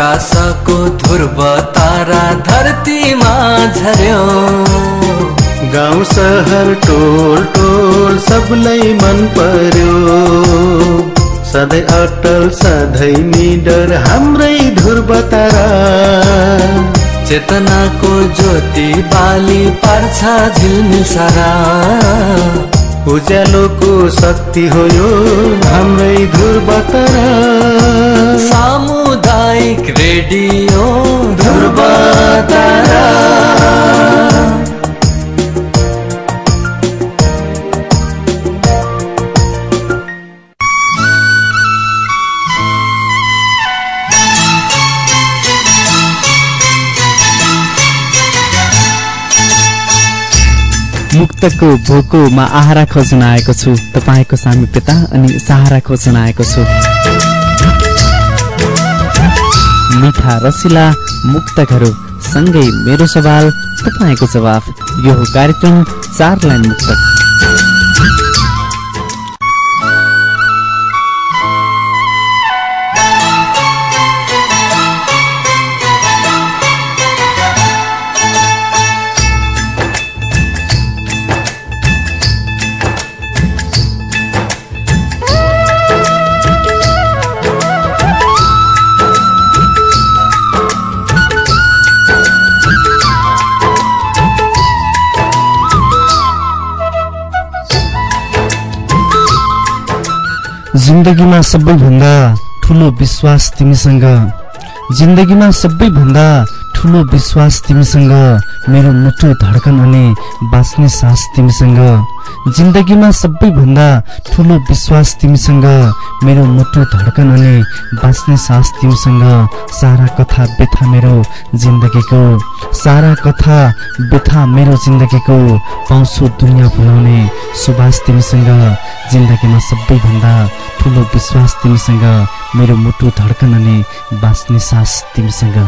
आकाशको ध्रुव तारा धरतीमा झर्यो। गाउँ सहर टोल टोल सबलाई मन पर्यो। सधैँ अटल सधैँ निडर हाम्रै ध्रुव तारा। चेतनाको ज्योति बाली पार्छ झिल्मी सारा। उज्यालोको शक्ति हो यो हाम्रै ध्रुव तारा सामुदायिक रेडियो ध्रुव मुक्तको भोकोमा आहारा खोज्न आएको छु। तपाईँको सामिप्यता अनि सहारा खोज्न आएको छु। मिठा रसिला मुक्तकहरू सँगै मेरो सवाल तपाईँको जवाफ। यो कार्यक्रम चार लाइन मुक्तक जिन्दगीमा सबैभन्दा ठुलो विश्वास तिमीसँग। जिन्दगीमा सबैभन्दा ठुलो विश्वास तिमीसँग मेरो मुटु धड्कन अनि बाँच्ने सास तिमीसँग। जिन्दगीमा सबैभन्दा ठुलो विश्वास तिमीसँग मेरो मुटु धड्कन अनि बाँच्ने सास तिमीसँग सारा कथा व्यथा मेरो जिन्दगीको। सारा कथा व्यथा मेरो जिन्दगीको पाउँछु दुनियाँ भुलाउने सुबास तिमीसँग जिन्दगीमा सबैभन्दा ठुलो विश्वास तिमीसँग मेरो मुटु धड्कन अनि बाँच्ने सास तिमीसँग।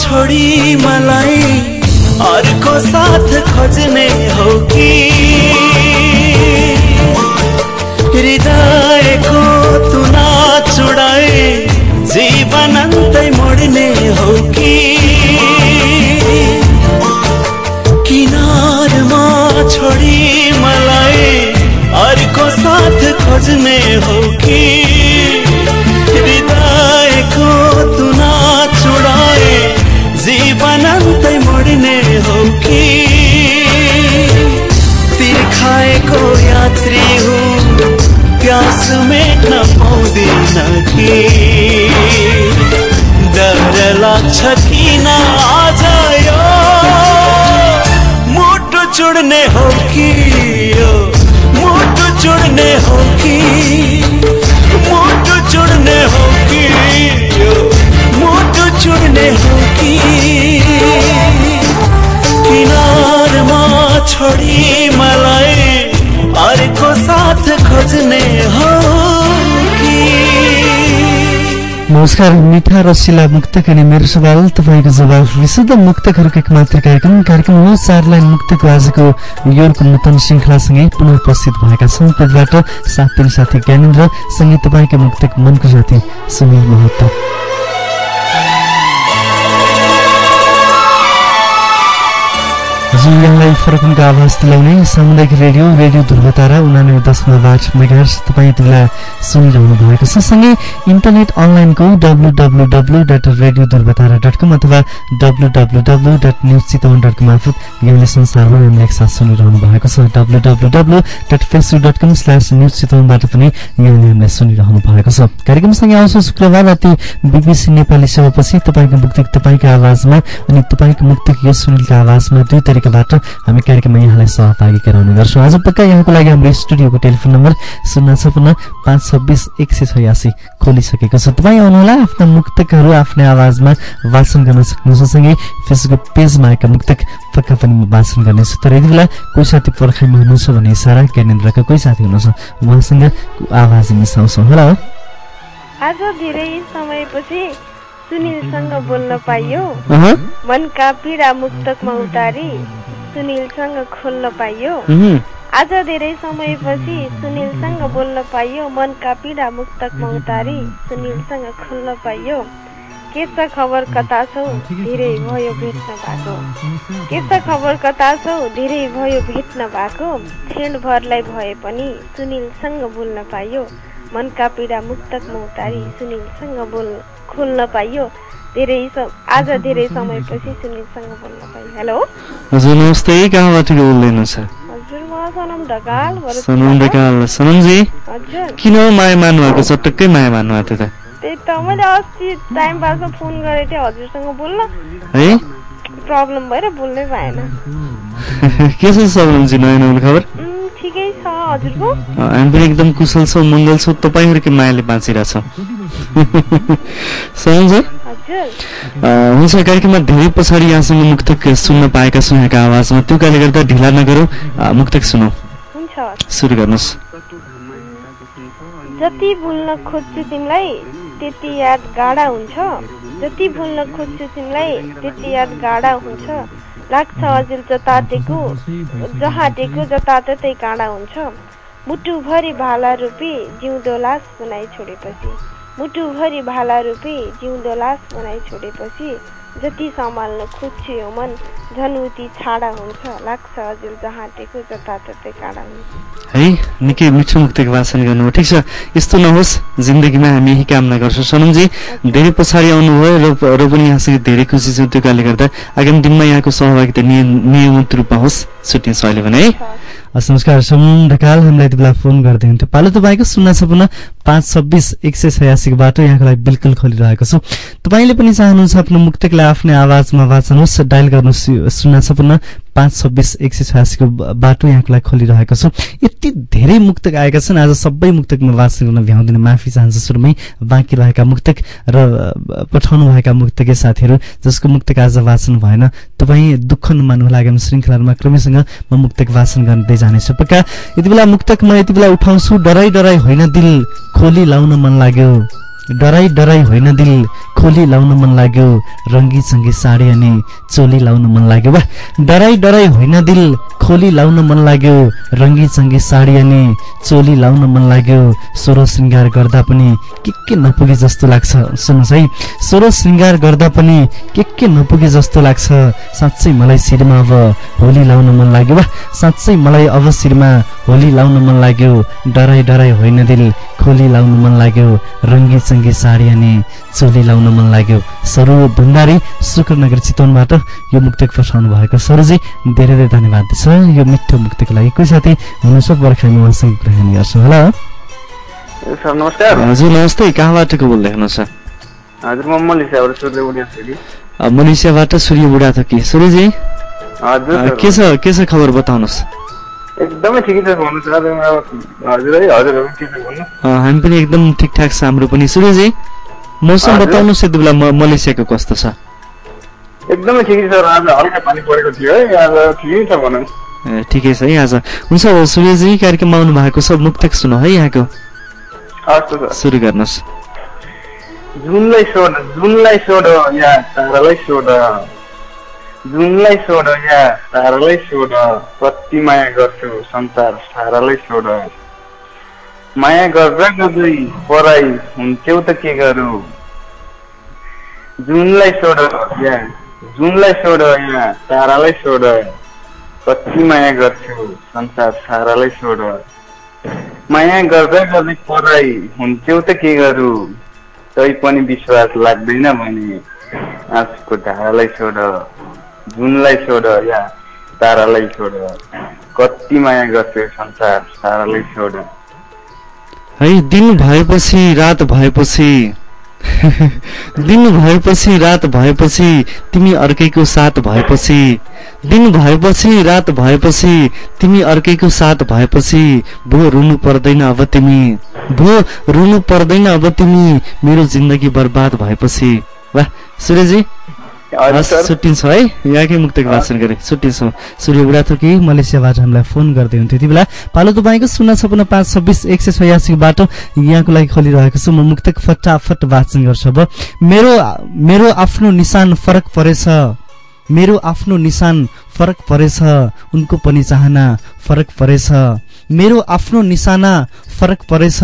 छोडी मलाई अर्को साथ खोज्ने हो कि? हृदयको तुना चुडाए जीवन अन्तै मोड्ने हो कि? किनारमा छोडी मलाई अर्को साथ खोज्ने हो कि डर लाग्छ किन आज यो मुटु चुड्ने हो कि मुटु चुड्ने हो कि मुटु चुड्ने हो कि मुटु चुड्ने हो कि किनारमा छोडी मलाई अर्को साथ खोज्ने नमस्कार मिठा रसिला मुक्तक अनि मेरो सवाल तपाईँको जवाब विशुद्ध मुक्तकहरूको एक मात्र कार्यक्रम कार्यक्रम हो चार लाइन मुक्तको आजको योरको नूतन श्रृङ्खलासँगै पुनः उपस्थित भएका छौँ। प्रतिबाट साथ साथी ज्ञानेन्द्र सँगै तपाईँको मुक्तक मनको साथी सुनिल महत्व हजुर यहाँलाई फरकनको आवाज दिलाउने सामुदायिक रेडियो रेडियो ध्रुवतारा उनानब्बे दशमलव आठ मेगार्स तपाईँ बेला सुनिरहनु भएको छ सँगै इन्टरनेट अनलाइनको W W W dot radio Dhruvatara dot com अथवा W W W dot news Chitwan dot com मार्फत यहाँले संसारमा हामीलाई एकसाथ सुनिरहनु भएको छ W W W dot Facebook dot com slash news चितवनबाट पनि यहाँले हामीलाई सुनिरहनु भएको छ कार्यक्रमसँगै आउँछ शुक्रबार राति बिबिसी नेपाली सेवापछि तपाईँको मुक्तिक तपाईँको आवाजमा अनि तपाईँको मुक्तिक यो सुनिलको आवाजमा दुई तरिका तर्फबाट हामी कार्यक्रममा यहाँलाई सहभागी गराउने गर्छौँ। आज पक्का यहाँको लागि हाम्रो स्टुडियोको टेलिफोन नम्बर शून्य छपन्न पाँच छब्बिस एक सय छयासी खोलिसकेको छ। तपाईँ आउनुहोला आफ्ना मुक्तकहरू आफ्नै आवाजमा वाचन गर्न सक्नुहुन्छ। सँगै फेसबुक पेजमा आएका मुक्तक पक्का पनि म वाचन गर्नेछु तर यति बेला कोही साथी पर्खाइमा हुनुहुन्छ भने इसारा ज्ञानेन्द्रका कोही साथी हुनुहुन्छ उहाँसँग आवाज मिसाउँछौँ। होला। आज धेरै समयपछि सुनिलसँग बोल्न पाइयो। मनका पीडा मुक्तकमा उतारी सुनिलसँग खोल्न पाइयो। आज धेरै समयपछि सुनिलसँग बोल्न पाइयो मनका पीडा मुक्तकमा उतारी सुनिलसँग खोल्न पाइयो। के छ खबर कता छौ? धेरै भयो भेट्न भएको। के छ खबर कता छौ? धेरै भयो भेट्न भएको। क्षणभरलाई भए पनि सुनिलसँग बोल्न पाइयो। मनका पीडा मुक्तकमा उतारी सुनिलसँग बोल्न खोल्न पाइयो। धेरै आज धेरै समयपछि सुनिलसँग बोल्न पाइयो। हेलो? हजुर नमस्ते। कहाँबाट बोल्दै हुनुहुन्छ हजुर म सनम ढकाल सनम ढकाल। सनमजी हजुर। किन माया मान्नुभएको चटक्कै माया मान्नुभएको थियो त्यही त मैले अस्ति टाइम पासमा फोन गरेको थिएँ हजुरसँग बोल्न। त है? प्रब्लम भएर बोल्नै पाएन। के छ सनमजी नयाँ नौलो खबर? ठिकै छ हजुरको हामी पनि एकदम कुशल छौँ मङ्गल छौँ तपाईँहरूको मायाले बाँचिरहेछ अँ, हुन्छ कार्यक्रममा धेरै पछाडि यहाँसँग मुक्तक सुन्न पाएका छौँ यहाँको आवाजमा त्यो कारणले गर्दा ढिला नगरौँ। मुक्तक सुनौ। सुरु गर्नुहोस्। जति भुल्न खोज्छु तिमीलाई त्यति याद गाडा हुन्छ। जति भुल्न खोज्छु तिमीलाई त्यति याद गाडा हुन्छ। लाग्छ अझै जतातेको जहाँटेको जताततै काँडा हुन्छ। मुटुभरि भाला रूपी जिउँदो लास बनाइ छोडेपछि मुटुभरि भाला रूपी जिउँदो लास बनाइ छोडेपछि जति सम्हाल्न खोज्छु यो मन झन् उति छाडा हुन्छ। लाग्छ अझै जहाँटेको जताततै काँडा हुन्छ। है निकै मिठो मुक्तको वाचन गर्नुभयो। ठिक छ यस्तो नहोस् जिन्दगीमा हामी यही कामना गर्छौँ। सनमजी धेरै पछाडि आउनुभयो र पनि यहाँसँग धेरै खुसी छु त्यो कारणले गर्दा। आगामी दिनमा यहाँको सहभागिता निय- नियमित रूपमा होस् छुट्टिन्छ अहिले भने है। हस् नमस्कार सुमन ढकाल हामीलाई यति बेला फोन गर्दै हुन्थ्यो पालो तपाईँको शून्य छपन्न पाँच छब्बिस एक सय छयासीको बाटो यहाँको लागि बिल्कुल खोलिरहेको छु। तपाईँले पनि चाहनुहुन्छ आफ्नो मुक्तकलाई आफ्नै आवाजमा वाचन होस् डायल गर्नुहोस्। शून्य छपन्न पाँच छब्बिस एक सय छयासीको बाटो यहाँको लागि खोलिरहेको छु। यति धेरै मुक्तक आएका छन्। आज सबै मुक्तकमा वाचन गर्न भ्याउँदिन। माफी चाहन्छु सुरुमै बाँकी रहेका मुक्तक र पठाउनु भएका मुक्तकै साथीहरू जसको मुक्तक आज वाचन भएन। तपाईँ दुःख नमान्नुहोला आगामी श्रृङ्खलाहरूमा क्रमैसँग म मुक्तक वाचन गर्दै जानेछु। पक्का यति बेला मुक्तक म यति बेला उठाउँछु। डराई डराई होइन दिल। खोली लाउन मन लाग्यो। डराई डराई होइन दिल। खोली लाउन मन लाग्यो रङ्गी चङ्गी साडी अनि चोली लाउन मन लाग्यो। वा डराई डराई होइन दिल खोली लाउन मन लाग्यो रङ्गी चङ्गी साडी अनि चोली लाउन मन लाग्यो। सोह्र श्रृङ्गार गर्दा पनि के के नपुगे जस्तो लाग्छ सुन्नुहोस् है। सोह्र श्रृङ्गार गर्दा पनि के के नपुगे जस्तो लाग्छ साँच्चै मलाई शिरमा अब होली लाउन मन लाग्यो। वा साँच्चै मलाई अब शिरमा होली लाउन मन लाग्यो। डराई डराई होइन दिल खोली लाउन मन लाग्यो। रङ्गी चङ्गी साडी अनि चोली लाउन मन लाग्यो। सरू भण्डारी शुक्रनगर चितवनबाट यो मुक्तक पठाउनु भएको सरूजी धेरै धेरै धन्यवाद छ। यो मिठो मुक्तको लागि कोही साथी हुनुहुन्छ? पर्खाइ म उहाँसँग कुराकानी गर्छु। होला। सर नमस्कार। हजुर नमस्ते। कहाँबाट को बोल्दै हुनुहुन्छ? हजुर म मलेसियाबाट सूर्य बुढा थकी सूर्यजी। के? छ के छ खबर बताउनुहोस्। एकदमै ठिकै छ हामी पनि एकदम ठिकठाक छ हाम्रो पनि। सूर्यजी मौसम। बताउनुहोस् यति बेला मलेसियाको कस्तो छ? एकदमै ठिकै छ सर आज हल्का पानी परेको थियो है। आज ठिकै छ भनौँ। ठिकै छ है आज। हुन्छ सूर्यजी कार्यक्रममा आउनु भएको छ मुक्तक सुनौ है यहाँको। सर। गर्नुहोस्। जुनलाई सोध जुनलाई सोध या तारालाई सोध जुनलाई सोध या तारालाई सोध कति माया गर्छु संसार सारालाई सोध माया गर्दा गर्दै पराई हुन्थ्यौ त के गरौँ? जुनलाई सोध या जुनलाई सोध या तारालाई सोध कति माया गर्छु संसार सारालाई सोध माया गर्दा गर्दै पराई हुन्थ्यौ त के गरौँ? तै पनि विश्वास लाग्दैन भने आँसुको धारालाई छोड जुनलाई छोड या तारालाई छोड कति माया गर्छु संसार सारालाई छोड है दिन भएपछि रात भएपछि। दिन भएपछि रात भएपछि तिमी अर्कैको साथ भएपछि। दिन भएपछि रात भएपछि तिमी अर्कैको साथ भएपछि। भो रुनु पर्दैन अब तिमी। भो रुनु पर्दैन अब तिमी। मेरो जिन्दगी बर्बाद भएपछि। वाह सूर्यजी छुट्टिन्छौँ है। यहाँकै मुक्तक वाचन गरे छुट्टिन्छौँ सूर्य बुढाथोकी मलेसियाबाट हामीलाई फोन गर्दै हुन्थ्यो यति बेला। पालो तपाईँको शून्य छपन्न पाँच छब्बिस एक सय छयासीको बाटो यहाँको लागि खोलिरहेको छु। म मुक्तक फटाफट वाचन गर्छु। अब मेरो मेरो आफ्नो निशान फरक परेछ। मेरो आफ्नो निशान फरक परेछ। उनको पनि चाहना फरक परेछ। मेरो आफ्नो निशाना फरक परेछ।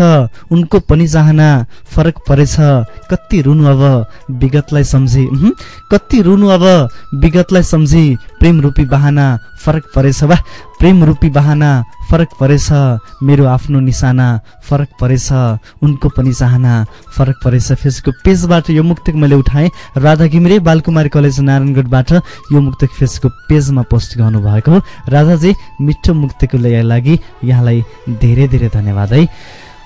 उनको पनि चाहना फरक परेछ। कति रुनु अब विगतलाई सम्झी। कति रुनु अब विगतलाई सम्झी। प्रेम रूपी बहाना फरक परेछ। वा प्रेम रूपी बहाना फरक परेछ। मेरो आफ्नो निशाना फरक परेछ। उनको पनि चाहना फरक परेछ। फेसबुक पेजबाट यो मुक्तक मैले उठाएँ। राधा घिमिरे बालकुमारी कलेज नारायणगढबाट यो मुक्तक फेसबुक पेजमा पोस्ट गर्नुभएको हो। राधाजी मिठो मुक्तको लागि यहाँलाई धेरै धेरै धन्यवाद है।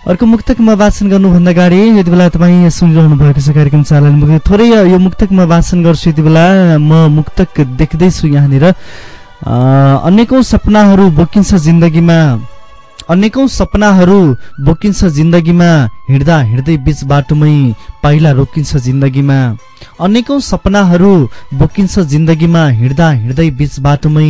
अर्को मुक्तकमा वाचन गर्नुभन्दा अगाडि यति बेला तपाईँ सुनिरहनु भएको छ कार्यक्रम चालन मुक्तक थोरै यो मुक्तकमा वाचन गर्छु यति बेला। म मुक्तक देख्दैछु यहाँनिर। अनेकौँ सपनाहरू बोकिन्छ जिन्दगीमा। अनेकौँ सपनाहरू बोकिन्छ जिन्दगीमा हिँड्दा हिँड्दै बिच बाटोमै पाइला रोकिन्छ जिन्दगीमा। अनेकौँ सपनाहरू बोकिन्छ जिन्दगीमा हिँड्दा हिँड्दै बिच बाटोमै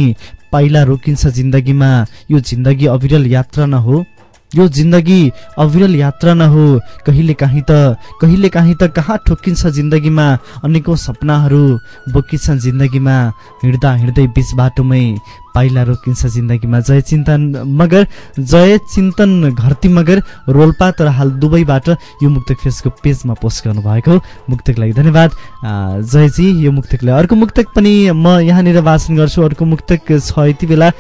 पाइला रोकिन्छ जिन्दगीमा। यो जिन्दगी अविरल यात्रा न हो। यो जिन्दगी अविरल यात्रा न हो। कहिले काहीँ त कहिले काहीँ त कहाँ ठोकिन्छ जिन्दगीमा? अनेकौँ सपनाहरू बोकिन्छन् जिन्दगीमा। हिँड्दा हिँड्दै बिच बाटोमै पाइला रोकिन्छ जिन्दगीमा। जय चिन्तन मगर जय चिन्तन घरती मगर रोल्पा तर हाल दुबईबाट यो मुक्तक फेसबुक पेजमा पोस्ट गर्नुभएको मुक्तक लागि धन्यवाद। जयजी यो मुक्तकलाई अर्को मुक्तक पनि म यहाँनिर वाचन गर्छु। अर्को मुक्तक छ यति बेला।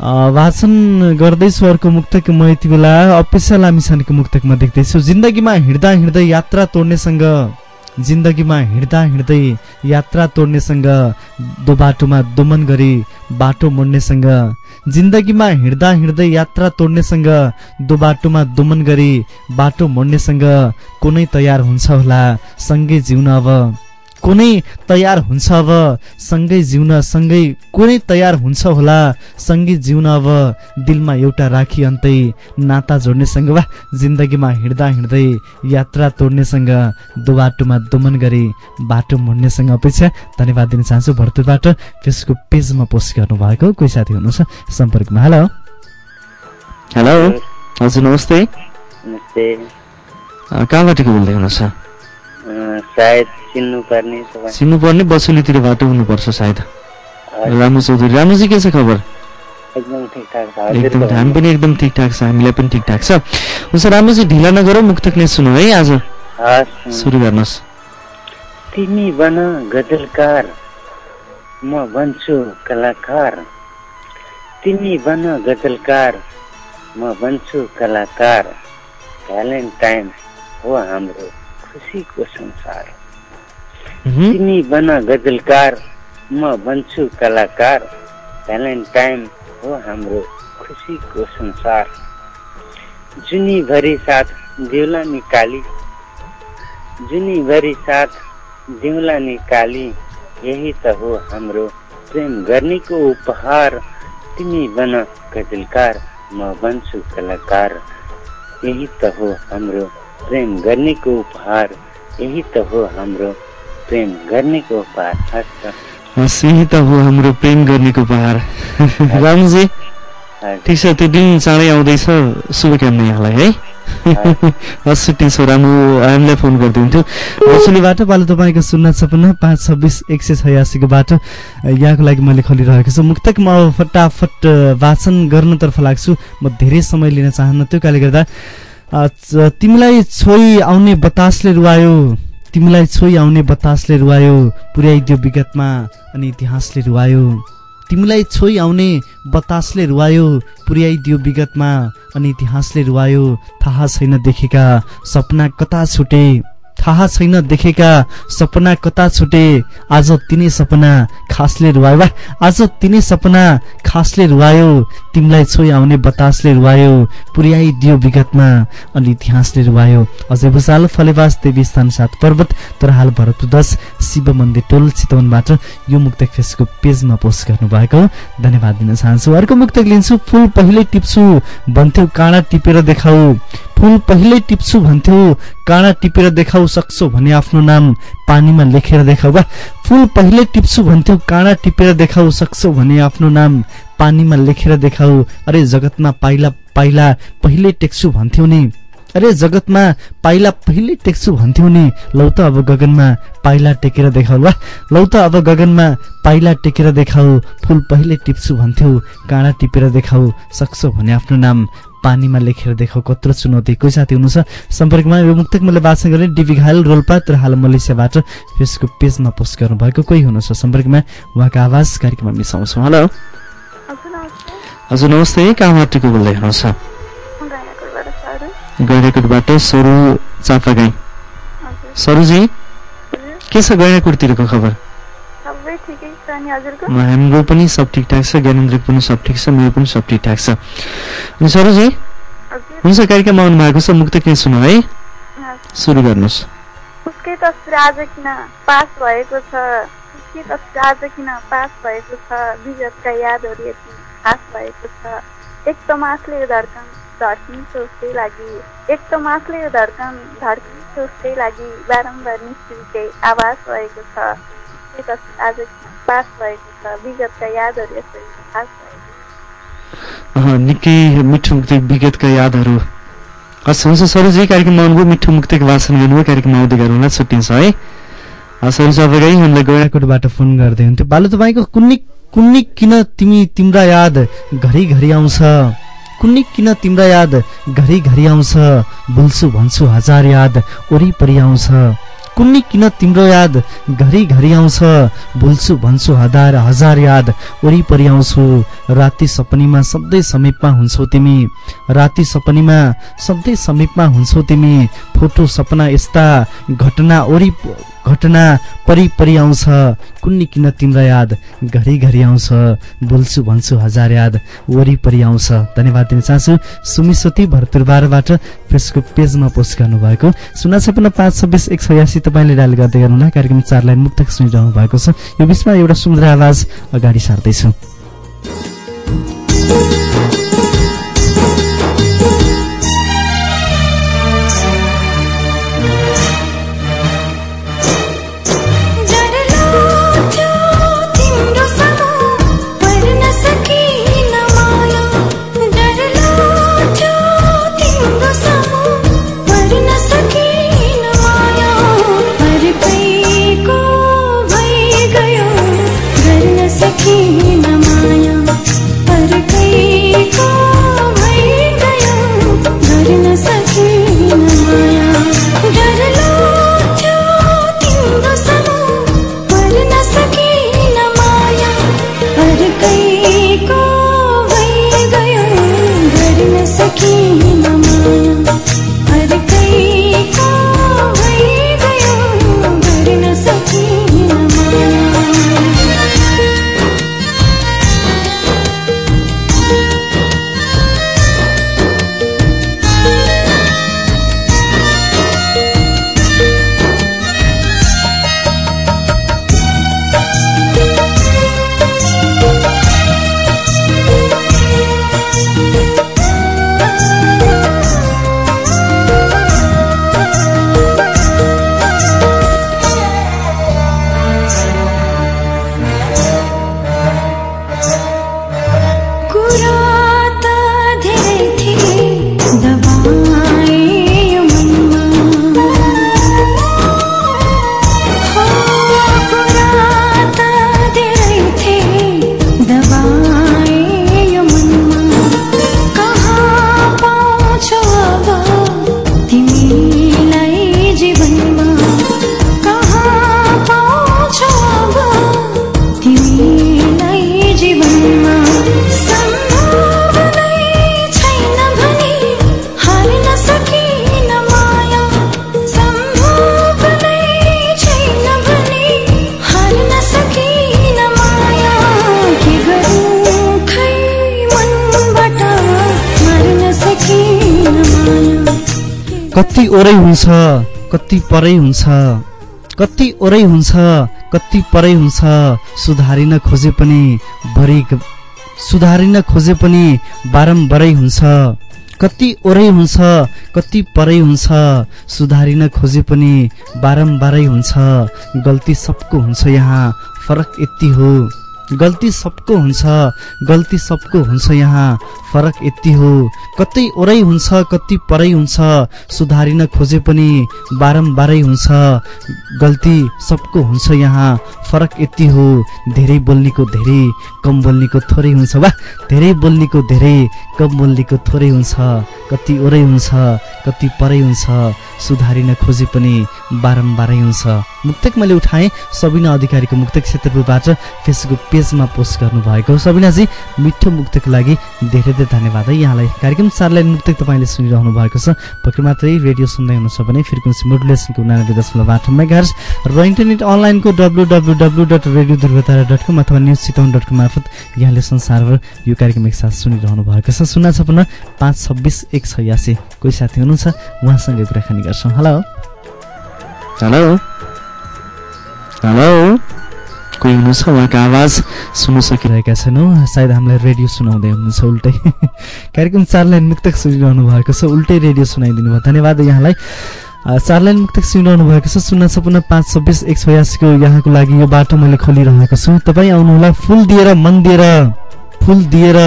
वाचन गर्दैछु अर्को मुक्तक म यति बेला। अपेक्षा लामिछानेको मुक्तकमा देख्दैछु। जिन्दगीमा हिँड्दा हिँड्दै यात्रा तोड्नेसँग जिन्दगीमा हिँड्दा हिँड्दै यात्रा तोड्नेसँग दो बाटोमा दोमन गरी बाटो मोड्नेसँग जिन्दगीमा हिँड्दा हिँड्दै यात्रा तोड्नेसँग दो बाटोमा दोमन गरी बाटो मोड्नेसँग कुनै तयार हुन्छ होला सँगै जिउन अब। कुनै तयार हुन्छ अब सँगै जिउन सँगै कुनै तयार हुन्छ होला सँगै जिउन अब दिलमा एउटा राखी अन्तै नाता जोड्नेसँग वा जिन्दगीमा हिँड्दा हिँड्दै यात्रा तोड्नेसँग दो बाटोमा दोमन गरी बाटो मोड्नेसँग अपेक्षा धन्यवाद दिन चाहन्छु। भरतपुरबाट फेसबुक पेजमा पोस्ट गर्नुभएको कोही साथी हुनुहुन्छ सम्पर्कमा। हेलो। हेलो। हजुर नमस्ते। कहाँबाट बोल्दै हुनुहुन्छ? सायद चिन्नुपर्ने बसुलीतिरबाट हुनुपर्छ सायद। रामु चौधरी रामुजी के छ खबर? एकदम हामी पनि एकदम ठिकठाक छ हामीलाई पनि ठिकठाक छ। हुन्छ रामुजी ढिला नगर मुक्तक नै सुनौ है आज। सुरु गर्नुहोस्। तिमी बन गजलकार म बन्छु कलाकार। तिमी बन गजलकार म बन्छु कलाकार। भ्यालेन्टाइन हो हाम्रो खुसीको संसार। तिमी बन गजलकार म बन्छु कलाकार। भ्यालेन्टाइन हो हाम्रो खुसीको संसार। जुनीभरि साथ देउला निकाली जुनीभरि साथ देउला निकाली यही त हो हाम्रो प्रेम गर्नेको उपहार। तिमी बन गजलकार म बन्छु कलाकार। यही त हो हाम्रो प्रेम गर्नेको उपहार। यही त हो हाम्रो प्रेम गर्नेको उपहार यही त हो हाम्रो प्रेम गर्नेको उपहार। रामुजी ठिक छ त्यो दिन चाँडै आउँदैछ शुभकामना यहाँलाई है? हस् छुट्टिन्छौँ रामु हामीलाई फोन गर्दै हुन्थ्यो रसुलीबाट पालो तपाईँको शून्य छपन्न पाँच छब्बिस एक सय छयासीको बाटो यहाँको लागि मैले खोलिरहेको छु। मुक्तक म फटाफट वाचन गर्नतर्फ लाग्छु। म धेरै समय लिन चाहन्न। त्यो कारणले गर्दा तिमीलाई छोई आउने बतासले रुवायो। तिमीलाई छोई आउने बतासले रुवायो पुर्याइदियो विगतमा अनि इतिहासले रुवायो। तिमीलाई छोई आउने बतासले रुवायो पुर्याइदियो विगतमा अनि इतिहासले रुवायो। थाहा छैन देखेका सपना कता छुटे? थाहा छैन देखेका सपना कता छुटे। आज तिनै सपना खासले रुवायो। वा आज तिनै सपना खासले रुवायो। तिमीलाई छोई आउने बतासले रुवायो। पुर्याइदियो विगतमा अनि इतिहासले रुवायो। अझै भुषाल फलेवास देवी स्थान सात पर्वत तर हाल दस शिव मन्दिर टोल चितवनबाट यो मुक्तक फेसबुक पेजमा पोस्ट गर्नुभएको। धन्यवाद दिन चाहन्छु। अर्को मुक्तक लिन्छु। फुल पहिल्यै टिप्छु। भन्थ्यौ काँडा टिपेर देखाऊ। फुल पहिल्यै टिप्छु भन्थ्यौ। काँडा टिपेर देखाउ सक्छौ भने आफ्नो नाम पानीमा लेखेर देखाउ। वा फुल पहिल्यै टिप्छु भन्थ्यौ काँडा टिपेर देखाउ सक्छौ भने आफ्नो नाम पानीमा लेखेर देखाउ। अरे जगतमा पाइला पाइला पहिल्यै टेक्छु भन्थ्यौ नि। अरे जगतमा पाइला पहिल्यै टेक्छु भन्थ्यौ नि। लौ त अब गगनमा पाइला टेकेर देखाउ। वा लौ त अब गगनमा पाइला टेकेर देखाउ। फुल पहिल्यै टिप्छु भन्थ्यौ काँडा टिपेर देखाउ सक्छौ भने आफ्नो नाम पानीमा लेखेर देखाउ कत्रो चुनौती। कोही साथी हुनुहुन्छ? सम्पर्कमा यो मुक्तक मैले वाचन गर्ने डिबी घायल रोल्पा तर हाल मलेसियाबाट फेसबुक पेजमा पोस्ट गर्नुभएको कोही हुनुहुन्छ? सम्पर्कमा उहाँको आवाज कार्यक्रममा मिसाउँछौँ। हेलो। हजुर नमस्ते। कहाँबाट को बोल्दै हुनुहुन्छ? गैराकोटबाट सरू। चापागाई। सरूजी के छ गैराकोटतिरको खबर? हाम्रो पनि सब ठिकठाक छ ज्ञानेन्द्रको पनि सब ठिक छ मेरो पनि सब ठिकठाक छ। अनि सरूजी हुन्छ कार्यक्रम आउनु भएको छ मुक्त केही सुन है? सुरु गर्नुहोस्। उसकै तस्बिर आज किन पास भएको छ? उसकै तस्बिर आज किन पास भएको छ? विगतका यादहरू यति खास भएको छ। एक त मासले धड्कन धड्किन्छ उसकै लागि। एक त मासले धड्कन धड्किन्छ उसकै लागि। बारम्बार निश्चितकै आवाज भएको छ। तस्बिर आज पास भएको छ विगतका यादहरू यसरी खास निकै मिठो मुक्ति विगतका यादहरू हस् हुन्छ सरुजी कार्यक्रममा आउनुभयो मिठो मुक्तिको भाषण गर्नुभयो कार्यक्रममा आउँदै गर्नुलाई छुट्टिन्छ है सरू सबैलाई हामीलाई गैराकोटबाट फोन गर्दै हुन्थ्यो बालु तपाईँको कुन्नी कुन्नी किन तिमी तिम्रा याद घरिघरि आउँछ कुन्नी किन तिम्रा याद घरिघरि आउँछ बोल्छु भन्छु हजार याद वरिपरि आउँछ कुन्नी किन तिम्रो याद घरिघरि आउँछ? भुल्छु भन्छु हजार हजार याद। वरिपरि आउँछु। राति सपनीमा सधैँ समीपमा हुन्छौ तिमी। राति सपनीमा सधैँ समीपमा हुन्छौ तिमी। फोटो सपना यस्ता घटना वरि घटना परिपरि आउँछ। कुन्नी किन तिम्रो याद घरिघरि आउँछ बोल्छु भन्छु हजार याद। वरिपरि आउँछ। धन्यवाद दिन चाहन्छु सुमिश्वती भरतुरबारबाट फेसबुक पेजमा पोस्ट गर्नुभएको। सुना छपन्न पाँच छब्बिस एक छयासी तपाईँले डायल गर्दै गर्नुहुला। कार्यक्रम चार लाइन मुक्तक सुनिरहनु भएको छ। यो बिचमा एउटा सुन्दर आवाज अगाडि सार्दैछु। कति ओरै हुन्छ कति परै हुन्छ। कति ओरै हुन्छ कति परै हुन्छ सुधारिन खोजे पनि बरी सुधारिन खोजे पनि बारम्बारै हुन्छ। कति ओरै हुन्छ कति परै हुन्छ सुधारिन खोजे पनि बारम्बारै हुन्छ। गल्ती सबको हुन्छ यहाँ फरक यति हो। गल्ती सबको हुन्छ गल्ती सबको हुन्छ यहाँ। फरक यति हो कतै ओरै हुन्छ कति परै हुन्छ सुधारिन खोजे पनि बारम्बारै हुन्छ। गल्ती सबको हुन्छ यहाँ। फरक यति हो धेरै बोल्नेको धेरै कम बोल्नेको थोरै हुन्छ। वा धेरै बोल्नेको धेरै कम बोल्नेको थोरै हुन्छ। कति ओरै हुन्छ कति परै हुन्छ। सुधारिन खोजे पनि बारम्बारै हुन्छ। मुक्तक मैले उठाएँ। सबिना अधिकारीको मुक्तक क्षेत्रबाट फेसबुक पेजमा पोस्ट गर्नुभएको सबिनाजी मिठो मुक्तको लागि धेरै धेरै धन्यवाद है यहाँलाई। कार्यक्रम चारलाइन मुक्तक तपाईँले सुनिरहनु भएको छ। भर्खर मात्रै रेडियो सुन्दै हुनुहुन्छ भने फ्रिक्वेन्सी मोडुलेसनको उनानब्बे दशमलव आठ मेगार्स र इन्टरनेट अनलाइनको W W W dot radio Durgatara dot com अथवा न्युज चितवन डट कम मार्फत यहाँले संसारभर यो कार्यक्रम एकसाथ सुनिरहनु भएको छ। सुना छपन्न पाँच छब्बिस एक छयासी कोही साथी हुनुहुन्छ? उहाँसँगै कुराकानी गर्छौँ। हेलो हेलो हेलो कोही हुनुहुन्छ? उहाँको आवाज सुन्न सकिरहेका छैनौँ। सायद हामीलाई रेडियो सुनाउँदै हुनुहुन्छ उल्टै। कार्यक्रम चार लाइन मुक्तक सुनिरहनु भएको छ। उल्टै रेडियो सुनाइदिनु भयो धन्यवाद यहाँलाई। चार लाइन मुक्तक सुनिरहनु भएको छ। शून्य छपन्न पाँच छब्बिस एक छयासीको यहाँको लागि यो बाटो मैले खोलिरहेको छु। तपाईँ आउनुहोला फुल दिएर मन दिएर फुल दिएर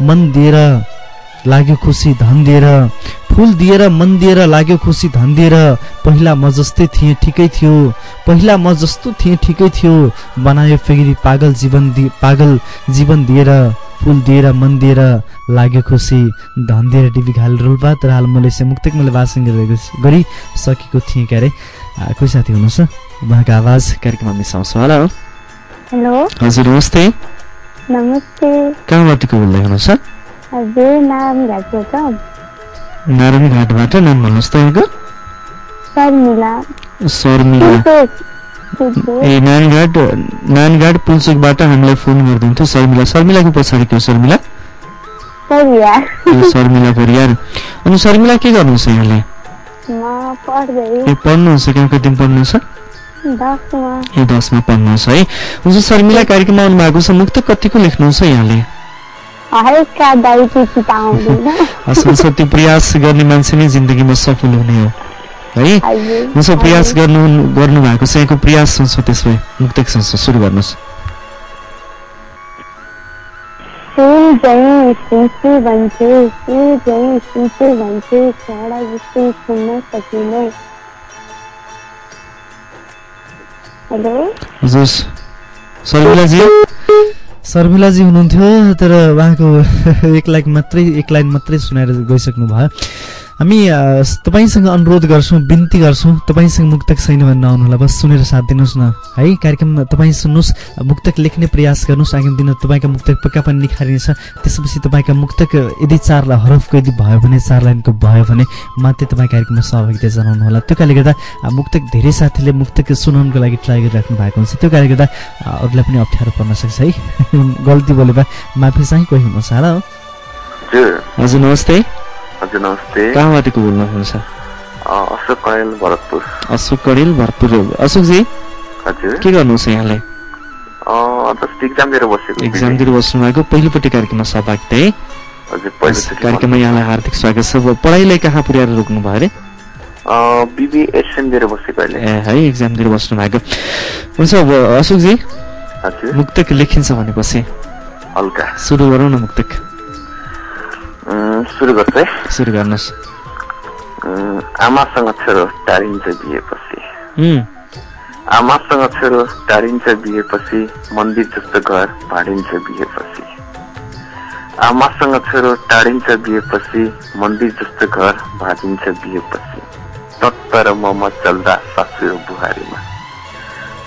मन दिएर लाग्यो खुसी धन दिएर। फुल दिएर मन दिएर लाग्यो खुसी धन दिएर। पहिला म जस्तै थिएँ ठिकै थियो। पहिला म जस्तो थिएँ ठिकै थियो। बनायो फेरि पागल जीवन दि पागल जीवन दिएर। फुल दिएर मन दिएर लाग्यो खुसी धन दिएर डिबी घाल रोल्पा तर हाल मलेसिया मुक्तक मैले भाषण गरिसकेको थिएँ क्यारे। कोही साथी हुनुहुन्छ? उहाँको आवाज कार्यक्रममा मिसाउँछु होला। हेलो। हजुर नमस्ते। नमस्ते। कहाँबाटको बोल्दै हुनुहुन्छ? नारायण घाटबाट नाम भन्नुहोस् तपाईँको शर्मिला। शर्मिला। ए नानघाट नानघाट पुल्चोकबाट हामीलाई फोन गरिदिन्थ्यो शर्मिला। शर्मिलाको पछाडि के हो शर्मिला। शर्मिला परियार अनि शर्मिला के गर्नुहुन्छ यहाँले? ए पढ्नुहुन्छ कहाँ कति पढ्नुहुन्छ? ए दसमा पढ्नुहुन्छ है। हुन्छ शर्मिला कार्यक्रममा आउनु भएको छ। मुक्त कतिको लेख्नुहुन्छ यहाँले? दाइ त्यो प्रयास गर्ने मान्छे नै जिन्दगीमा सफल हुने हो। है? हुन्छ प्रयास गर्नु गर्नु भएको छ। यहाँको प्रयास सोच्छ त्यसो भए मुक्तक सोच्छ सुरु गर्नुहोस्। फुल जै सुन्छु भन्छु फुल जै सुन्छु भन्छु। छाडा जस्तै सुन्न सकिनौ। हेलो? हजुर। शर्मिलाजी? शर्मिलाजी हुनुहुन्थ्यो तर उहाँको एक लाइन मात्रै एक लाइन मात्रै सुनाएर गइसक्नु भयो हामी तपाईँसँग अनुरोध गर्छौँ बिन्ती गर्छौँ तपाईँसँग मुक्तक छैन भने नआउनुहोला बस सुनेर साथ दिनुहोस् न। है कार्यक्रममा तपाईँ सुन्नुहोस् मुक्तक लेख्ने प्रयास गर्नुहोस्। आगामी दिनमा तपाईँका मुक्तक पक्का पनि निखारिनेछ। त्यसपछि तपाईँका मुक्तक यदि चार ला- हरफको यदि भयो भने चार लाइनको भयो भने मात्रै तपाईँ कार्यक्रममा सहभागिता जनाउनु होला। त्यो कारणले गर्दा मुक्तक धेरै साथीले मुक्तक सुनाउनुको लागि ट्राई गरिराख्नु भएको हुन्छ। त्यो कारणले गर्दा अरूलाई पनि अप्ठ्यारो पर्न सक्छ है। गल्ती बोले भए माफी चाहिँ कोही हुनुहुन्छ? होला। हो हजुर नमस्ते। हजुर नमस्ते। कहाँबाट को बोल्नुहुन्छ? अशोक कयल भरतपुर। अशोक कडेल भरतपुर। अशोकजी हजुर। के गर्नुहुन्छ यहाँले? इक्जाम दिएर बसेको एक्जाम दिएर बस्नु भएको पहिलोपट्टि कार्यक्रममा हस्, पहिलोचोटि कार्यक्रममा यहाँलाई हार्दिक स्वागत छ। पढाइलाई कहाँ पुर्याएर रोक्नु भयो अरे है एक्जाम दिएर बस्नु भएको हुन्छ अब अशोकजी मुक्तक लेखिन्छ भनेपछि। हल्का। सुरु गरौँ न मुक्तक। सुरु गर्छ है सुरु गर्नुहोस् आमासँग छोरो टाढिन्छ बिहेपछि आमासँग छोरो टाढिन्छ बिहेपछि मन्दिर जस्तो घर भाडिन्छ बिहेपछि आमासँग छोरो टाढिन्छ बिहेपछि मन्दिर जस्तो घर भाडिन्छ बिहेपछि तत्त र मम चल्दा सासु र बुहारीमा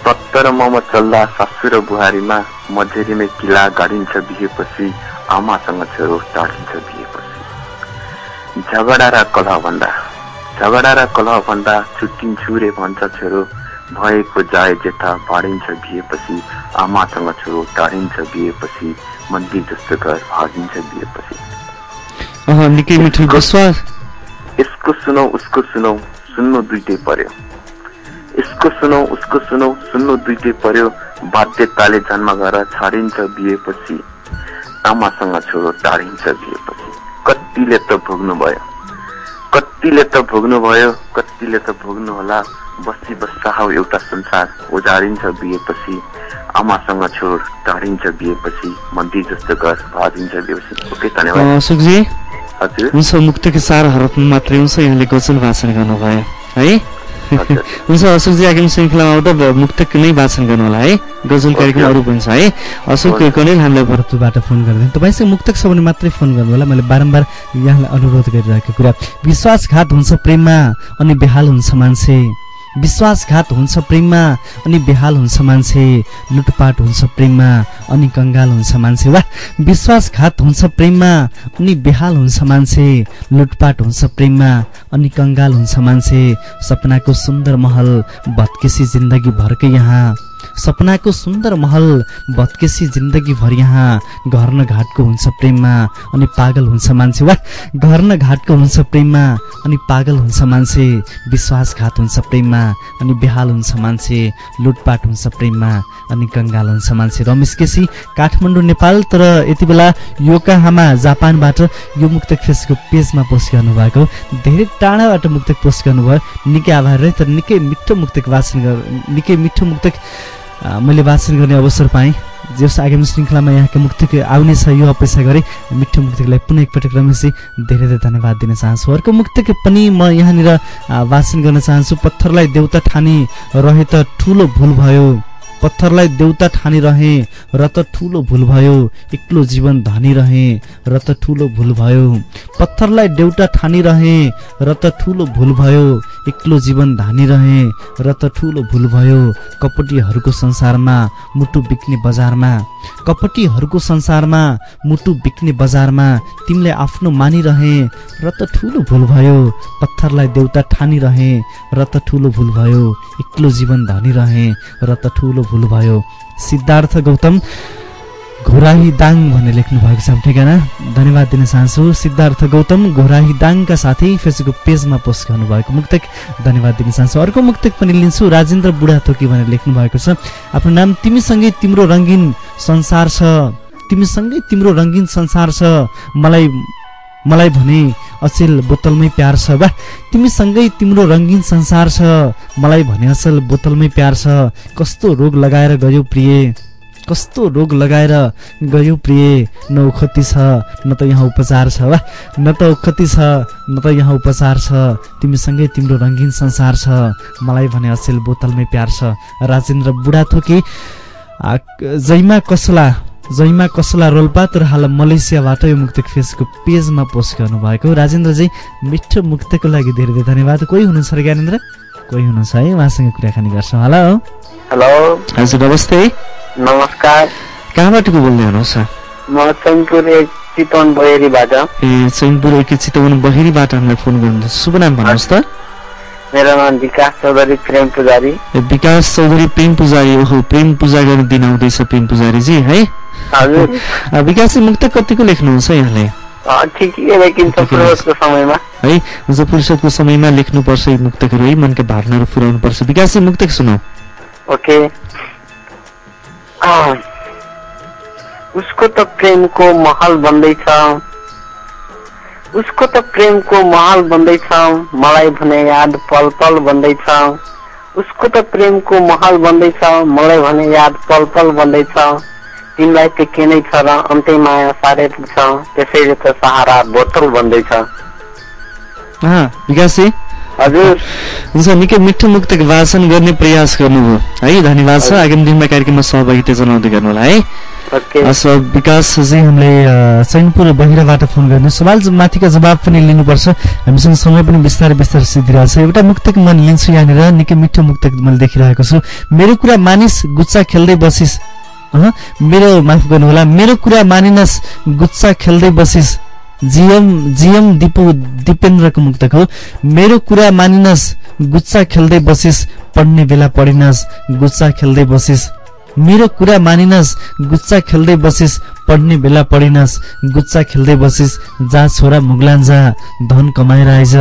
तत्त र मम चल्दा सासु र बुहारीमा मझेरीमै किला गाडिन्छ बिहेपछि आमासँग छोरो टाढिन्छ बिहेपछि झगडा र कलह भन्दा। झगडा र कलह भन्दा छुट्टिन्छु रे भन्छ छोरो। भएको जाय जेठा बाँडिन्छ बिहेपछि आमासँग छोरो टाढिन्छ बिहेपछि मन्दिर जस्तो घर भागिन्छ बिहेपछि। यसको सुनौ उसको सुनौ सुन्नु दुइटै पर्यो। यसको सुनौ उसको सुनौ सुन्नु दुइटै पर्यो। बाध्यताले जन्म गरेर छाडिन्छ बिहेपछि आमासँग छोरो टाढिन्छ बिहेपछि। कतिले त भोग्नुभयो। कतिले त भोग्नुभयो कतिले त भोग्नु होला बसी बसाउ एउटा संसार उजाडिन्छ बिहेपछि आमासँग छोड टाढिन्छ बिहेपछि मन्दिर जस्तो घर भादिन्छ बिहेपछि ओके धन्यवाद। अशोकजी हजुर। हुन्छ मुक्तको सार हरफमा मात्रै हुन्छ यहाँले गजल भाषण गर्नुभयो। है? हुन्छ अशोकजी आगामी श्रृङ्खलामा आउँदा मुक्तक नै वाचन गर्नु होला है? गजल कार्यक्रम अरू पनि छ है? अशोक कणेल हामीलाई भरतपुरबाट फोन गर्दै तपाईँसँग मुक्तक छ भने मात्रै फोन गर्नु होला। मैले बारम्बार यहाँलाई अनुरोध गरिरहेको कुरा। विश्वासघात हुन्छ प्रेममा अनि बेहाल हुन्छ मान्छे। विश्वासघात हुन्छ प्रेममा अनि बेहाल हुन्छ मान्छे लुटपाट हुन्छ प्रेममा अनि कङ्गाल हुन्छ मान्छे। वा विश्वासघात हुन्छ प्रेममा अनि बेहाल हुन्छ मान्छे लुटपाट हुन्छ प्रेममा अनि कङ्गाल हुन्छ मान्छे। सपनाको सुन्दर महल भत्केसी जिन्दगी भरकै यहाँ। सपनाको सुन्दर महल भत्केसी जिन्दगीभर यहाँ घर न घाटको हुन्छ प्रेममा अनि पागल हुन्छ मान्छे। वा घर न घाटको हुन्छ प्रेममा अनि पागल हुन्छ मान्छे। विश्वासघात हुन्छ प्रेममा अनि बेहाल हुन्छ मान्छे। लुटपाट हुन्छ प्रेममा अनि कङ्गाल हुन्छ मान्छे। रमेश केसी काठमाडौँ नेपाल। तर यति बेला योकाहामा जापानबाट यो मुक्तक फेसबुक पेजमा पोस्ट गर्नुभएको। धेरै टाढाबाट मुक्तक पोस्ट गर्नुभयो। निकै आभार रहे तर निकै मिठो मुक्तक वाचन निकै मिठो मुक्तक मैले वाचन गर्ने अवसर पाएँ। जस आगामी श्रृङ्खलामा यहाँको मुक्तक आउनेछ यो अपेक्षा गरेँ मिठो मुक्तकलाई पुनः एकपटक रमेशजी धेरै धेरै धन्यवाद दिन चाहन्छु। अर्को मुक्तक पनि म यहाँनिर वाचन गर्न चाहन्छु। पत्थरलाई देउता ठानी रहे त ठुलो भुल भयो। पत्थरलाई देउता ठानी रहे र त ठुलो भुल भयो एक्लो जीवन धनी रहे र त ठुलो भुल भयो। पत्थरलाई देउता ठानी रहे र त ठुलो भुल भयो एक्लो जीवन धानी रहे र त ठुलो भुल भयो कपटीहरूको संसारमा मुटु बिक्ने बजारमा। कपटीहरूको संसारमा मुटु बिक्ने बजारमा तिमीले आफ्नो मानिरहे र त ठुलो भुल भयो पत्थरलाई देउता ठानी रहे र त ठुलो भुल भयो एक्लो जीवन धनी रहे र त ठुलो भुल भयो सिद्धार्थ गौतम घोराही दाङ भनेर लेख्नु भएको छ ठेगाना। धन्यवाद दिन चाहन्छु। सिद्धार्थ गौतम घोराही दाङका साथै फेसबुक पेजमा पोस्ट गर्नुभएको मुक्तक। धन्यवाद दिन चाहन्छु। अर्को मुक्तक पनि लिन्छु। राजेन्द्र बुढाथोकी भनेर लेख्नु भएको छ। आफ्नो नाम तिमीसँगै तिम्रो रङ्गीन संसार छ। तिमीसँगै तिम्रो रङ्गीन संसार छ। मलाई मलाई भने अचेल बोतलमै प्यार छ वा तिमीसँगै तिम्रो रङ्गीन संसार छ। मलाई भने अचेल बोतलमै प्यार छ। कस्तो रोग लगाएर गयो प्रिय। कस्तो रोग लगाएर गयो प्रिय। न उखती छ न त यहाँ उपचार छ वा न त उखती छ न त यहाँ उपचार छ। तिमीसँगै तिम्रो रङ्गीन संसार छ। मलाई भने अचेल बोतलमै प्यार छ। राजेन्द्र बुढाथोकी। जैमा कसला? जैमा कसला रोल्पा तर हाल मलेसियाबाट यो मुक्तक फेसबुक पेजमा पोस्ट गर्नुभएको। राजेन्द्रजी मिठो मुक्तको लागि धेरै धेरै धन्यवाद। कोही हुनुहुन्छ र ज्ञानेन्द्र? कोही हुनुहुन्छ है? उहाँसँग कुराकानी गर्छौँ। हेलो। हेलो। हजुर नमस्ते। नमस्कार। कहाँबाट को बोल्दै हुनुहुन्छ? म चैनपुर एक चितवन बहेरीबाट। ए चैनपुर एक चितवन बहिरीबाट हामीलाई फोन गर्नुहुन्छ। शुभ नाम भन्नुहोस् त। मेरो नाम विकास चौधरी प्रेम पुजारी। विकास चौधरी प्रेम पुजारी। ओहो प्रेम पूजा गर्ने दिन आउँदैछ प्रेम पुजारीजी है? विकासजी मुक्त कतिको लेख्नुहुन्छ यहाँले? है जब फुर्सदको समयमा। लेख्नुपर्छ यी मुक्तकहरू है मनका भावनाहरू पुर्याउनु पर्छ विकासजी मुक्तक सुनाऊ ओके। उसको त प्रेमको महल बन्दैछ उसको त प्रेमको महल बन्दैछ मलाई भने याद पल पल बन्दैछ उसको त प्रेमको महल बन्दैछ मलाई भने याद पल पल बन्दैछ तिमीलाई त के नै छ र अन्तै माया साह्रै पुग्छ त्यसैले त सहारा बोतल विकासजी? हजुर। हुन्छ निकै मिठो मुक्तक वाचन गर्ने प्रयास गर्नुभयो। है धन्यवाद छ आगामी दिनमा कार्यक्रममा सहभागिता जनाउँदै गर्नु होला है। विकासजी हामीले अ, चैनपुर बहिराबाट फोन गर्ने सवाल माथिका जवाब पनि लिनुपर्छ। हामीसँग समय पनि बिस्तारै बिस्तारै सिद्धिरहेको छ। एउटा मुक्तक म लिन्छु यहाँनिर। निकै मिठो मुक्तक मैले देखिरहेको छु। मेरो कुरा मानिस गुच्चा खेल्दै बसिस। मेरो माफ गर्नुहोला मेरो कुरा मानिनस् गुच्चा खेल्दै बसिस। जिएम जिएम दिपु दिपेन्द्रको मुक्तक। हो मेरो कुरा मानिनस् गुच्चा खेल्दै बसिस पढ्ने बेला पढिनस् गुच्चा खेल्दै बसिस। मेरो कुरा मानिनस् गुच्चा खेल्दै बसिस पढ्ने बेला पढिनस् गुच्चा खेल्दै बसिस। जा छोरा मुगलान जा धन कमाएर आइज।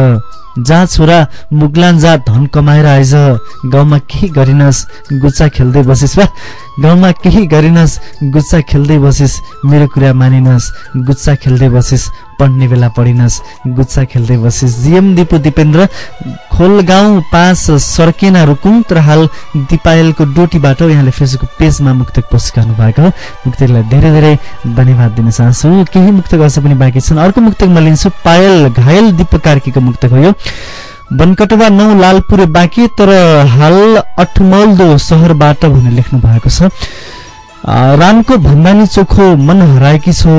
जा छोरा मुगलान जा धन कमाएर आइज। गाउँमा के गरिनस् गुच्चा खेल्दै बसिस। वा गाउँमा केही गरिनस् गुच्चा खेल्दै बसिस् मेरो कुरा मानिनस् गुच्चा खेल्दै बसिस् पढ्ने बेला पढिनस् गुच्चा खेल्दै बसिस्। जिएम दिपु दिपेन्द्र खोल गाउँ पाँच सर्केना रुकुम तर हाल दिपायलको डोटीबाट यहाँले फेसबुक पेजमा मुक्तक पोस्ट गर्नुभएको हो। मुक्तकलाई धेरै धेरै धन्यवाद दिन चाहन्छु। केही मुक्तक अझ पनि बाँकी छन्। अर्को मुक्तक म लिन्छु पायल घायल दिप कार्कीको मुक्तक हो बनकटवा नौ लालपुरे बाँकी तर हाल अठमल्दो सहरबाट भनेर लेख्नु भएको छ। रामको भन्दा नि चोखो मन हराएकी छौ।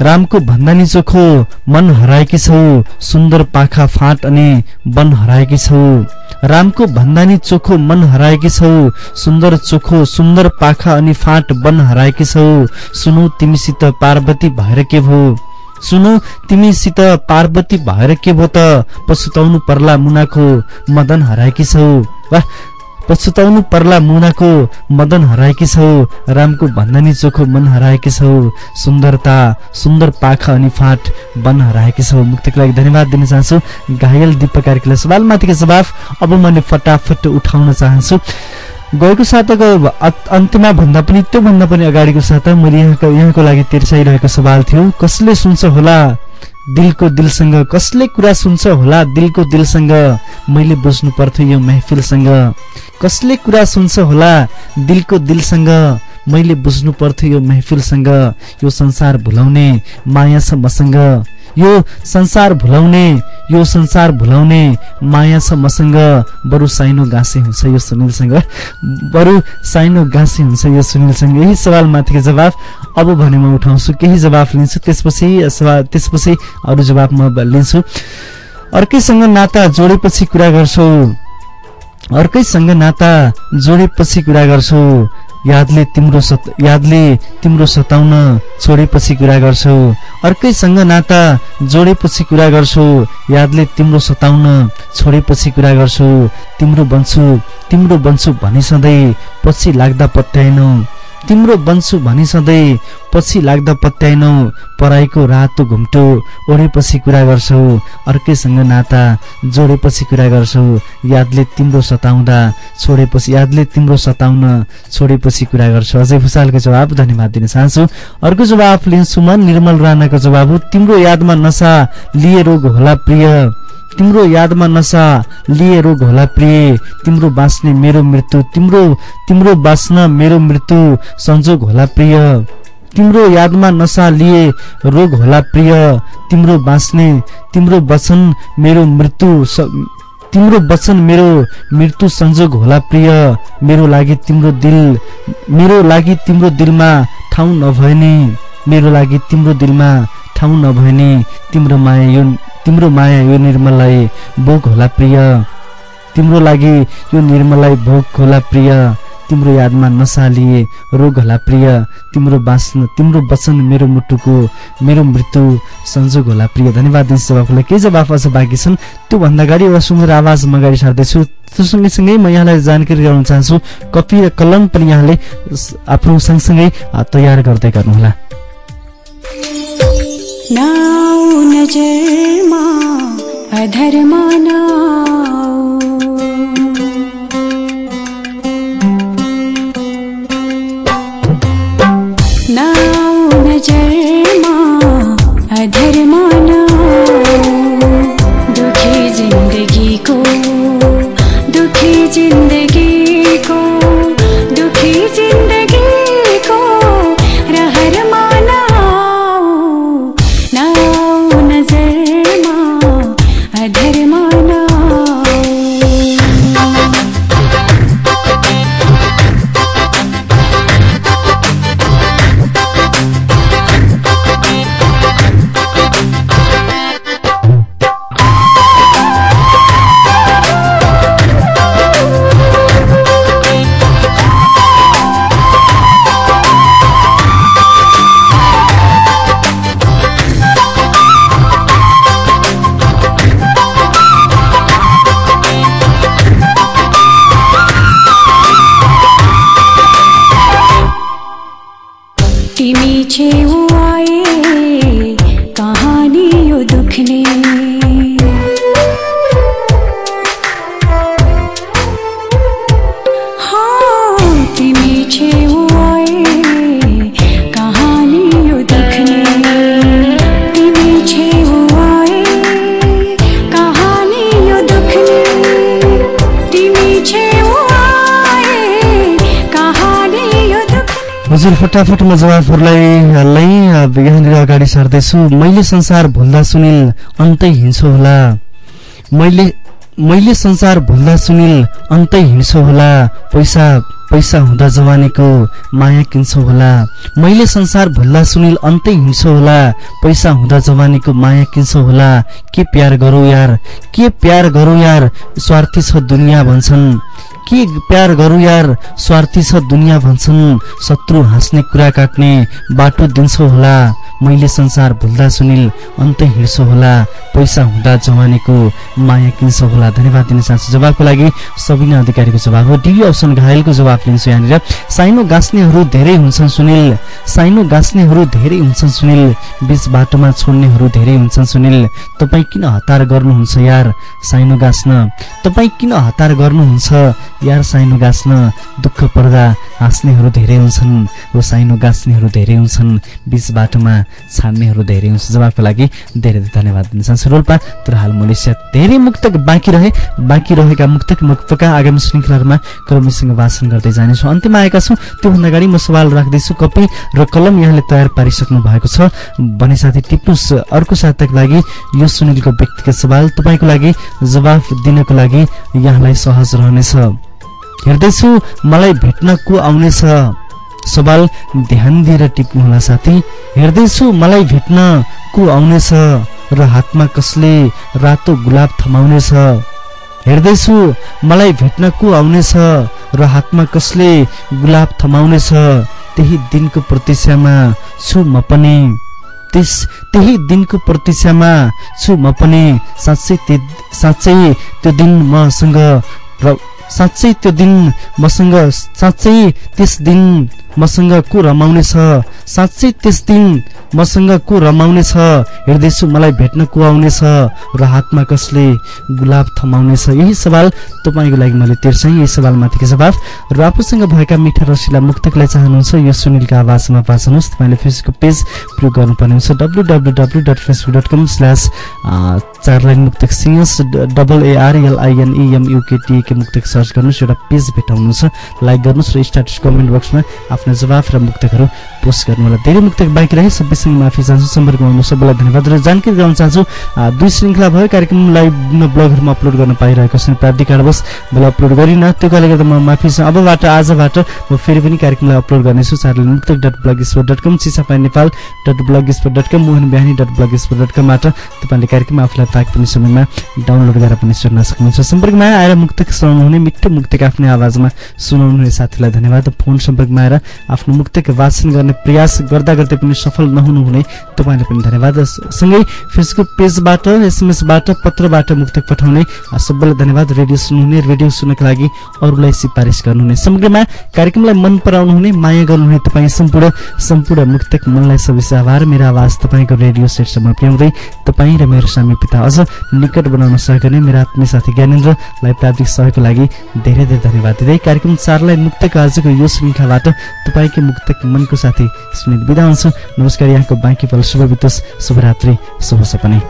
रामको भन्दा नि चोखो मन हराएकी छौ। सुन्दर पाखा फाँट अनि वन हराएकी छौ। रामको भन्दा नि चोखो मन हराएकी छौ। सुन्दर चोखो सुन्दर पाखा अनि फाँट वन हराएकी छौ। सुनौ तिमीसित पार्वती भएर के भो। सुनौ तिमीसित पार्वती भएर के भो त? पछुताउनु पर्ला मुनाको मदन हराएकी छौ। वाह पछुताउनु पर्ला मुनाको मदन हराएकी छौ। रामको भन्दा चोखो मन हराएकी छौ। सुन्दरता सुन्दर पाखा अनि फाँट वन हराएकी छौ। मुक्तिको लागि धन्यवाद दिन चाहन्छु। घायल दिप कार्कीलाई सवालमाथिको जवाफ अब मैले फटाफट उठाउन चाहन्छु। गएको साताको अन्त्यमा भन्दा पनि त्योभन्दा पनि अगाडिको साता मैले यहाँको यहाँको लागि तिर्साइरहेको सवाल थियो कसले सुन्छ होला? दिलको दिलसँग कसले कुरा सुन्छ होला? दिलको दिलसँग मैले बुझ्नु पर्थ्यो यो महफिलसँग। कसले कुरा सुन्छ होला? दिलको दिलसँग मैले बुझ्नु पर्थ्यो यो महफिलसँग यो संसार भुलाउने माया छ मसँग यो संसार भुलाउने यो संसार भुलाउने माया छ मसँग बरु साइनो गाँसे हुन्छ यो सुनिलसँग। बरु साइनो गाँसे हुन्छ यो सुनिलसँग। यही सवालमाथिको जवाफ अब भने म उठाउँछु। केही जवाफ लिन्छु त्यसपछि त्यसपछि अरू जवाफ म लिन्छु। अर्कैसँग नाता जोडेपछि कुरा गर्छौ। अर्कैसँग नाता जोडेपछि कुरा गर्छौ। यादले तिम्रो यादले तिम्रो सताउन छोडेपछि कुरा गर्छौ। अर्कैसँग नाता जोडेपछि कुरा गर्छौ। यादले तिम्रो सताउन छोडेपछि कुरा गर्छौ। तिम्रो बन्छु तिम्रो बन्छु भनी सधैँ पछि लाग्दा पत्याएनौ। तिम्रो बन्छु भनी सधैँ पछि लाग्दा पत्याएनौ पराईको रातो घुम्टो ओढेपछि कुरा गर्छौ अर्कैसँग नाता जोडेपछि कुरा गर्छौ यादले तिम्रो सताउँदा छोडेपछि यादले तिम्रो सताउन छोडेपछि कुरा गर्छौ। अझै भुषालको जवाब धन्यवाद दिन चाहन्छु। अर्को जवाब लिन्छु म निर्मल राणाको जवाब हो तिम्रो यादमा नसा लिए रोग होला प्रिय। तिम्रो यादमा नसा लिए रोग होला प्रिय तिम्रो बाँच्ने मेरो मृत्यु तिम्रो तिम्रो बाँच्न मेरो मृत्यु संजोग होला प्रिय। तिम्रो यादमा नसा लिए रोग होला प्रिय तिम्रो बाँच्ने तिम्रो वचन मेरो मृत्यु तिम्रो वचन मेरो मृत्यु संजोग होला प्रिय। मेरो लागि तिम्रो दिल मेरो लागि तिम्रो दिलमा ठाउँ नभए नि मेरो लागि तिम्रो दिलमा ठाउँ नभए नि तिम्रो माया यो तिम्रो माया यो निर्मललाई भोग होला प्रिय। तिम्रो लागि यो निर्मललाई भोग होला प्रिय। तिम्रो यादमा नसालिए रोग होला प्रिय। तिम्रो बाँच्न तिम्रो वचन मेरो मुटुको मेरो मृत्यु संजोग होला प्रिय। धन्यवाद दिन्छु जवाफलाई केही जवाफ अझ बाँकी छन्? त्योभन्दा अगाडि एउटा सुन्दर आवाज म अगाडि सार्दैछु। त्यो सँगै म यहाँलाई जानकारी गराउन चाहन्छु। कपी र कलम पनि यहाँले आफ्नो सँगसँगै तयार गर्दै गर्नुहोला। नजरमा दुखी हजुर फटाफटमा जवाफहरूलाई लै यहाँनिर अगाडि सार्दैछु। मैले संसार भुल्दा सुनिल अन्तै हिँड्छु होला। मैले मैले संसार भुल्दा सुनिल अन्तै हिँड्छु होला। पैसा पैसा हुँदा जवानीको माया किन्छौ होला। मैले संसार भुल्दा सुनिल अन्तै हिँड्छु होला। पैसा हुँदा जवानीको माया किन्छौ होला। के प्यार गरौँ यार? के प्यार गरौँ यार? स्वार्थी छ दुनियाँ भन्छन्। के प्यार गरौँ यार? स्वार्थी छ दुनियाँ भन्छन्। शत्रु हाँस्ने कुरा काट्ने बाटो दिन्छौ होला। मैले संसार भुल्दा सुनिल अन्तै हिँड्छु होला। पैसा हुँदा जवानीको माया किन्छौ होला। धन्यवाद दिन चाहन्छु जवाबको लागि। सबिना अधिकारीको जवाब हो। डिबी अप्सन घायलको जवाब लिन्छु यहाँनिर। साइनो गाँच्नेहरू धेरै हुन्छन् सुनिल। साइनो गाँच्नेहरू धेरै हुन्छन् सुनिल। बिच बाटोमा छोड्नेहरू धेरै हुन्छन् सुनिल। तपाईँ किन हतार गर्नुहुन्छ यार? साइनो गाँच्न तपाईँ किन हतार गर्नुहुन्छ? यार साइनो गाँच्न दुःख पर्दा हाँस्नेहरू धेरै हुन्छन्। हो साइनो गाँच्नेहरू धेरै हुन्छन्। बिच बाटोमा छान्नेहरू धेरै हुन्छ जवाबको लागि धेरै धेरै धन्यवाद दिन चाहन्छु। रोल्पा तर हाल मलेसिया धेरै मुक्तक बाँकी रहे। बाँकी रहेका मुक्तक मुक्तका आगामी श्रृङ्खलाहरूमा क्रमीसँग भाषण गर्दै जानेछौँ। अन्त्यमा आएका छौँ। त्योभन्दा अगाडि म सवाल राख्दैछु। कपी र कलम यहाँले तयार पारिसक्नु भएको छ। भने साथी टिप्नुहोस् अर्को साताको लागि यो सुनिलको व्यक्तिगत सवाल। तपाईँको लागि जवाफ दिनको लागि यहाँलाई सहज रहनेछ। हेर्दैछु मलाई भेट्न को आउनेछ सवाल ध्यान दिएर टिप्नुहोला साथी। हेर्दैछु मलाई भेट्न को आउनेछ र हातमा कसले रातो गुलाब थमाउनेछ हेर्दैछु मलाई भेट्न को आउनेछ र हातमा कसले गुलाब थमाउनेछ त्यही दिनको प्रतीक्षामा छु म पनि। त्यस त्यही दिनको प्रतीक्षामा छु म पनि। साँच्चै साँच्चै त्यो दिन मसँग साँच्चै त्यो दिन मसँग साँच्चै त्यस दिन मसँग को रमाउनेछ? साँच्चै त्यस दिन मसँग को रमाउनेछ? हेर्दैछु मलाई भेट्न को आउनेछ? र हातमा कसले गुलाब थमाउनेछ? यही सवाल तपाईँको लागि मैले तिर्सेँ यही सवालमाथिको जवाब र आफूसँग भएका मिठा रसिला मुक्तकलाई चाहनुहुन्छ यो सुनिलको आवाजमा पाछनुहोस् तपाईँले फेसबुक पेज प्रयोग गर्नुपर्ने हुन्छ। W W W dot Facebook dot com slash चार लाइन मुक्तक सिङ्गस डबल एआरएलआइएनइएमयुकेटिएके मुक्तक सर्च गर्नुहोस् एउटा पेज भेटाउनुहुन्छ लाइक गर्नुहोस् र स्टाटस कमेन्ट बक्समा आफ्नो जवाफ र मुक्तकहरू पोस्ट गर्नु होला धेरै मुक्तक बाँकी रहे सबैसँग माफी चाहन्छु सम्पर्कमा म सबैलाई धन्यवाद र जानकारी गराउन चाहन्छु दुई श्रृङ्खला भयो कार्यक्रमलाई ब्लगहरूमा अपलोड गर्न पाइरहेको छ प्राविधिक कारणवश अपलोड गरिनँ। त्यो कारणले गर्दा म माफी छ अबबाट आजबाट म फेरि पनि कार्यक्रमलाई अपलोड गर्नेछु। चारले मुक्तक dot Blogspot dot com चिसापाई Nepal dot Blogspot dot com Mohan Bihani dot Blogspot dot कमबाट तपाईँले कार्यक्रम आफूलाई पाक पनि समयमा डाउनलोड गरेर पनि सुन्न सक्नुहुन्छ। सम्पर्कमा आएर मुक्तक सुनाउनु हुने मिठो मुक्तक आफ्नै आवाजमा सुनाउनु हुने साथीलाई धन्यवाद। फोन सम्पर्कमा आएर आफ्नो मुक्तक वाचन गर्ने प्रयास गर्दा गर्दै पनि सफल नहुनुहुने तपाईँले पनि धन्यवाद। सँगै फेसबुक पेजबाट एसएमएसबाट पत्रबाट मुक्तक पठाउने सबैलाई धन्यवाद। रेडियो सुन्नुहुने रेडियो सुन्नका लागि अरूलाई सिफारिस गर्नुहुने। समग्रमा कार्यक्रमलाई मन पराउनुहुने माया गर्नुहुने तपाईँ सम्पूर्ण सम्पूर्ण मुक्तक मनलाई सबै आभार। मेरो आवाज तपाईँको रेडियो सेटसम्म पुर्याउँदै तपाईँ र मेरो पिता अझ निकट बनाउन सक्ने मेरो आत्मीय साथी ज्ञानेन्द्रलाई प्राविधिक सहयोगको लागि धेरै धेरै धन्यवाद दिँदै कार्यक्रम चारलाई मुक्तको आजको यो श्रृङ्खलाबाट तपाईँकै मुक्तक मनको साथी सुनिल बिदा हुन्छु। नमस्कार यहाँको बाँकी पल शुभ बितोस् शुभरात्रि शुभ सपनी।